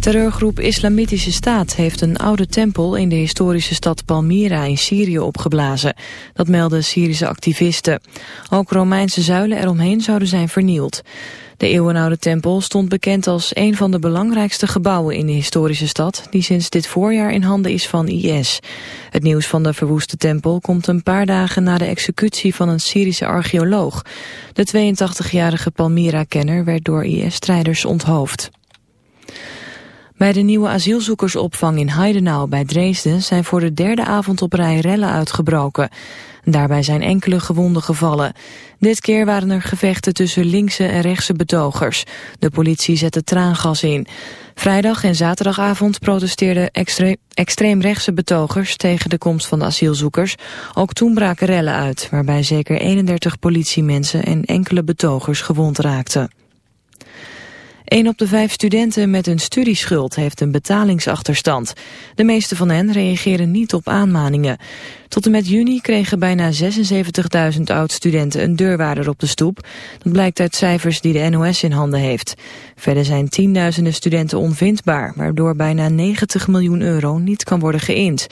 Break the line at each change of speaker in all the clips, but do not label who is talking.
Terreurgroep Islamitische Staat heeft een oude tempel in de historische stad Palmyra in Syrië opgeblazen. Dat melden Syrische activisten. Ook Romeinse zuilen eromheen zouden zijn vernield. De eeuwenoude tempel stond bekend als een van de belangrijkste gebouwen in de historische stad, die sinds dit voorjaar in handen is van IS. Het nieuws van de verwoeste tempel komt een paar dagen na de executie van een Syrische archeoloog. De 82-jarige Palmyra-kenner werd door IS-strijders onthoofd. Bij de nieuwe asielzoekersopvang in Heidenau bij Dresden zijn voor de derde avond op rij rellen uitgebroken. Daarbij zijn enkele gewonden gevallen. Dit keer waren er gevechten tussen linkse en rechtse betogers. De politie zette traangas in. Vrijdag en zaterdagavond protesteerden extre extreemrechtse betogers tegen de komst van de asielzoekers. Ook toen braken rellen uit, waarbij zeker 31 politiemensen en enkele betogers gewond raakten. Een op de vijf studenten met een studieschuld heeft een betalingsachterstand. De meeste van hen reageren niet op aanmaningen. Tot en met juni kregen bijna 76.000 oud-studenten een deurwaarder op de stoep. Dat blijkt uit cijfers die de NOS in handen heeft. Verder zijn tienduizenden studenten onvindbaar, waardoor bijna 90 miljoen euro niet kan worden geïnd.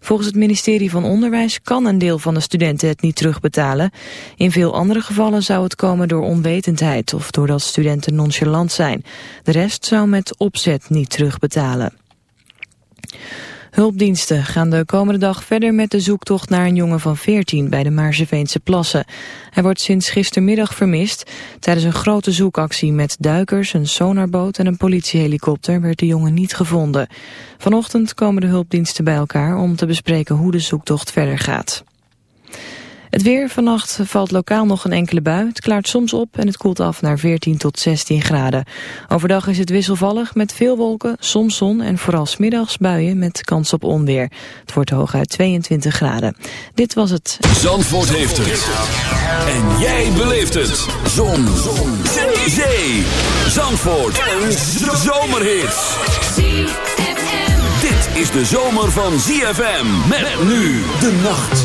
Volgens het ministerie van Onderwijs kan een deel van de studenten het niet terugbetalen. In veel andere gevallen zou het komen door onwetendheid of doordat studenten nonchalant zijn. De rest zou met opzet niet terugbetalen. Hulpdiensten gaan de komende dag verder met de zoektocht naar een jongen van 14 bij de Maarseveense plassen. Hij wordt sinds gistermiddag vermist. Tijdens een grote zoekactie met duikers, een sonarboot en een politiehelikopter werd de jongen niet gevonden. Vanochtend komen de hulpdiensten bij elkaar om te bespreken hoe de zoektocht verder gaat. Het weer vannacht valt lokaal nog een enkele bui. Het klaart soms op en het koelt af naar 14 tot 16 graden. Overdag is het wisselvallig met veel wolken, soms zon en vooral smiddags buien met kans op onweer. Het wordt hooguit 22 graden. Dit was het.
Zandvoort heeft het. En jij beleeft het. Zon. zon. Zee. Zandvoort. Een zomerhit. Dit is de zomer van ZFM. Met nu de nacht.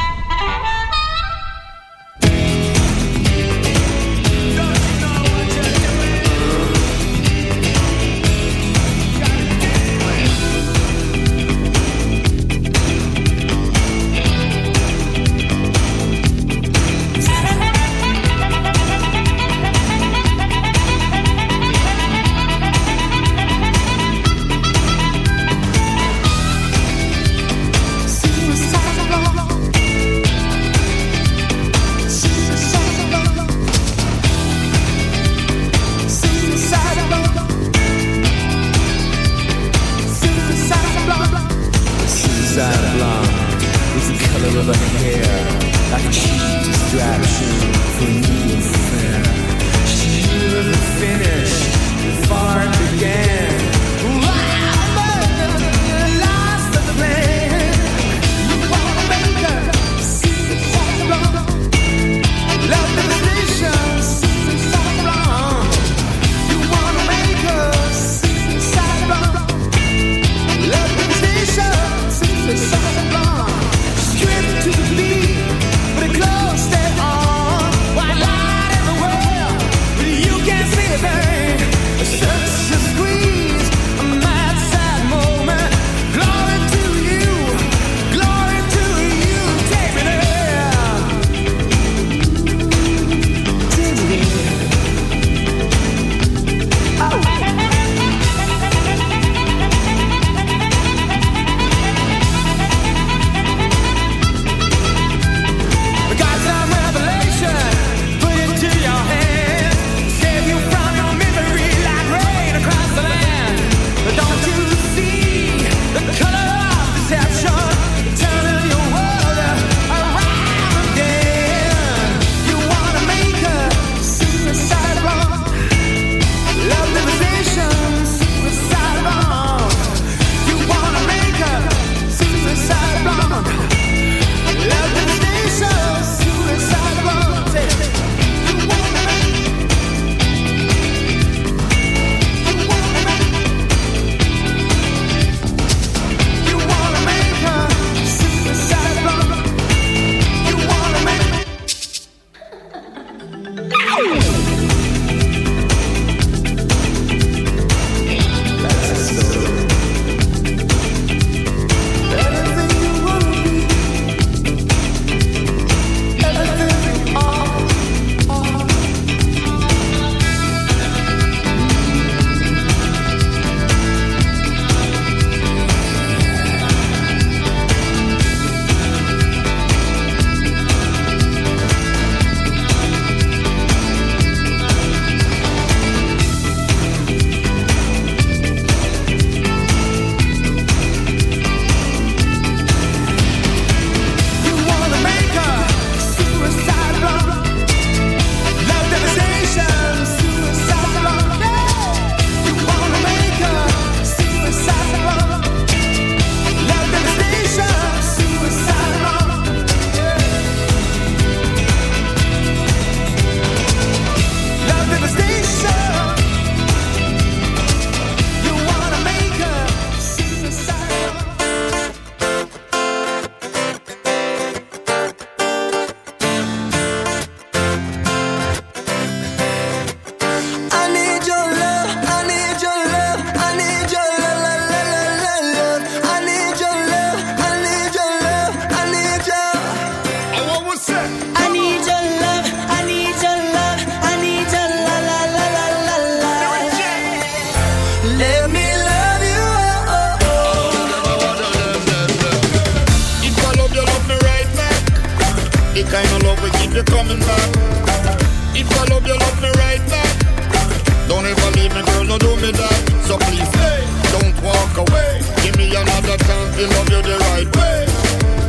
no do me that. So
please, hey, don't walk away. Give me another chance to love you the right way.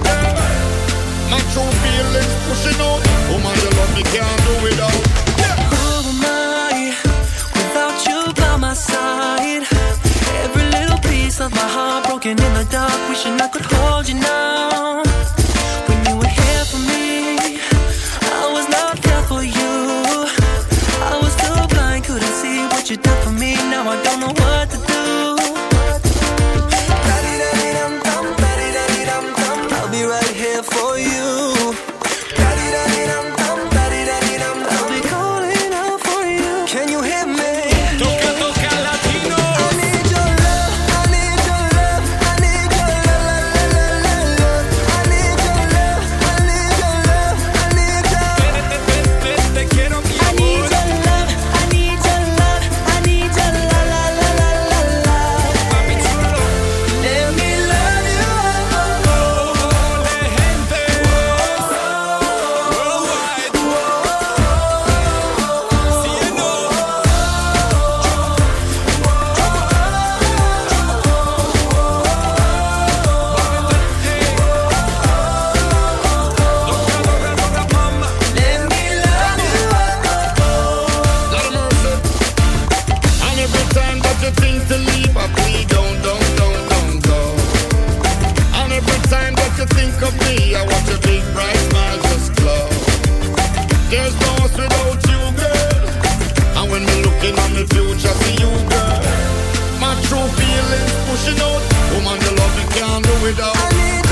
Yeah. My true feelings pushing out. Woman, oh, you love me, can't do without.
Who am I without you by my side? Every little piece of my heart broken in the
dark, wishing
I could hold you now. Woman, you love me, can't do
without.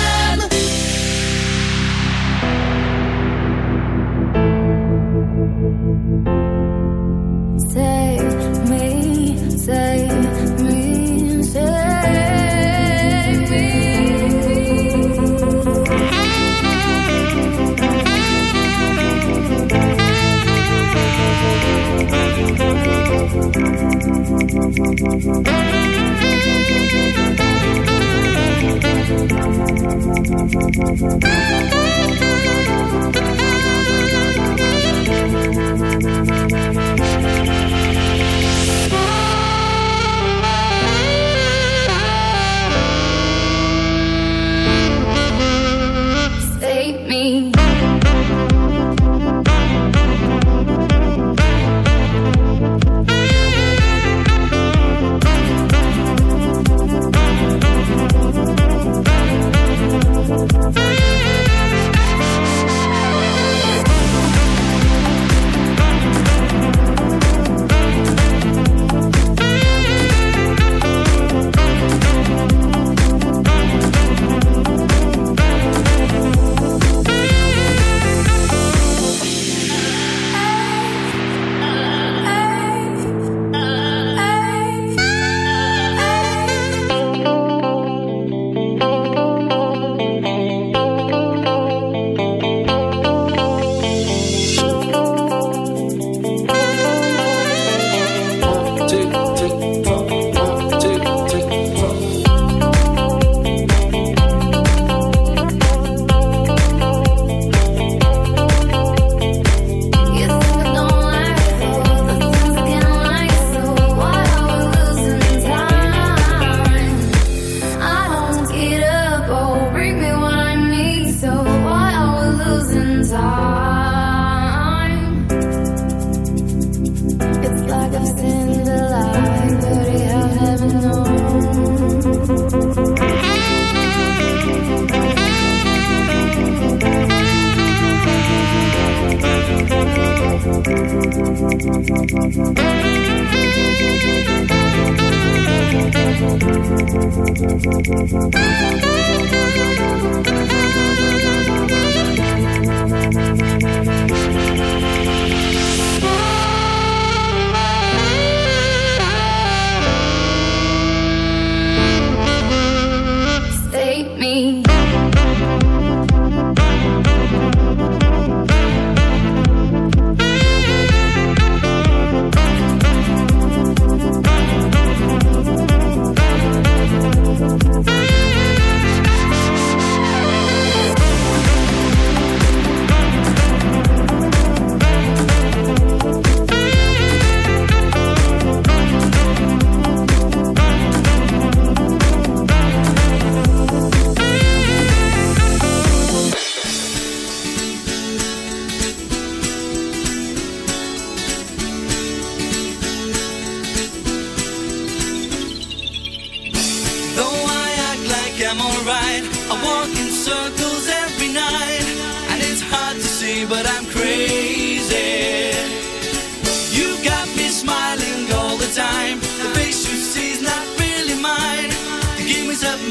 Thank you.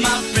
My friend,